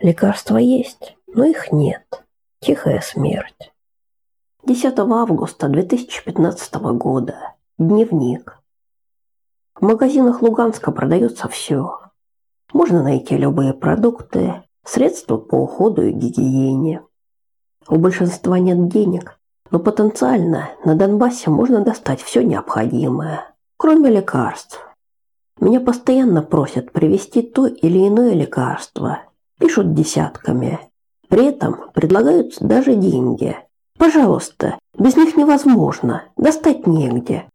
Лекарства есть, но их нет. Тихая смерть. 10 августа 2015 года. Дневник. В магазинах Луганска продается все. Можно найти любые продукты, средства по уходу и гигиене. У большинства нет денег, но потенциально на Донбассе можно достать все необходимое, кроме лекарств. Меня постоянно просят привезти то или иное лекарство, пишут десятками. При этом предлагают даже деньги. Пожалуйста, без них невозможно, достать негде.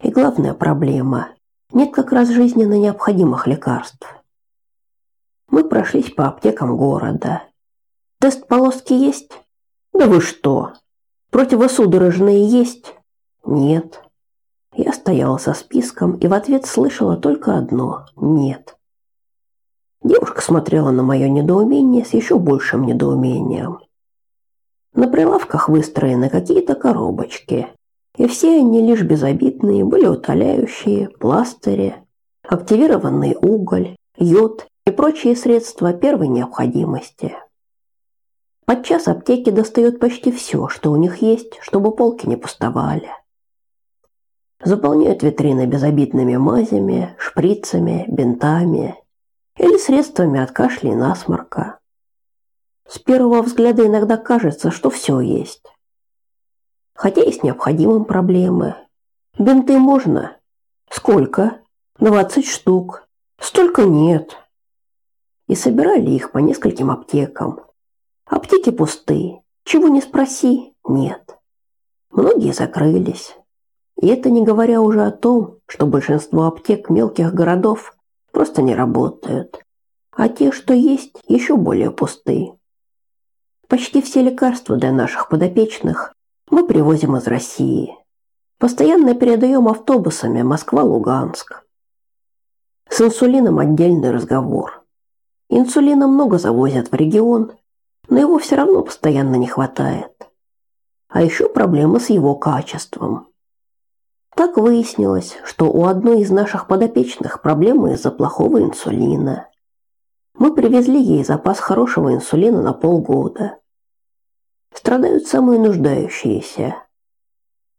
И главная проблема – нет как раз жизненно необходимых лекарств. Мы прошлись по аптекам города. Тест полоски есть? Да вы что? Противосудорожные есть? Нет. Я стояла со списком и в ответ слышала только одно – нет. Девушка смотрела на мое недоумение с еще большим недоумением. На прилавках выстроены какие-то коробочки, и все они лишь безобидные, были утоляющие, пластыри, активированный уголь, йод и прочие средства первой необходимости. Подчас аптеки достают почти все, что у них есть, чтобы полки не пустовали. Заполняют витрины безобидными мазями, шприцами, бинтами или средствами от кашля и насморка. С первого взгляда иногда кажется, что все есть. Хотя и с необходимым проблемы. Бинты можно? Сколько? 20 штук. Столько нет. И собирали их по нескольким аптекам. Аптеки пустые. Чего не спроси, нет. Многие закрылись. И это не говоря уже о том, что большинство аптек мелких городов просто не работают, а те, что есть, еще более пустые. Почти все лекарства для наших подопечных мы привозим из России. Постоянно передаем автобусами Москва-Луганск. С инсулином отдельный разговор. Инсулина много завозят в регион, но его все равно постоянно не хватает. А еще проблема с его качеством. Так выяснилось, что у одной из наших подопечных проблемы из-за плохого инсулина. Мы привезли ей запас хорошего инсулина на полгода. Страдают самые нуждающиеся.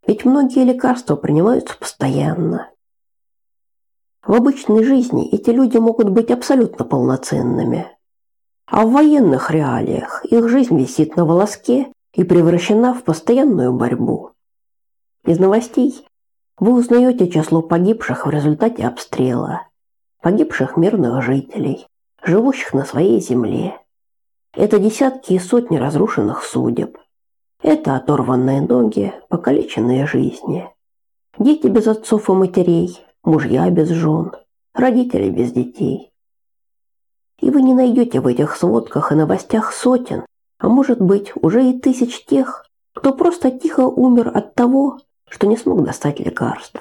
Ведь многие лекарства принимаются постоянно. В обычной жизни эти люди могут быть абсолютно полноценными. А в военных реалиях их жизнь висит на волоске и превращена в постоянную борьбу. Из новостей вы узнаете число погибших в результате обстрела, погибших мирных жителей, живущих на своей земле. Это десятки и сотни разрушенных судеб. Это оторванные ноги, покалеченные жизни. Дети без отцов и матерей, мужья без жен, родители без детей. И вы не найдете в этих сводках и новостях сотен, а может быть уже и тысяч тех, кто просто тихо умер от того, что не смог достать лекарств.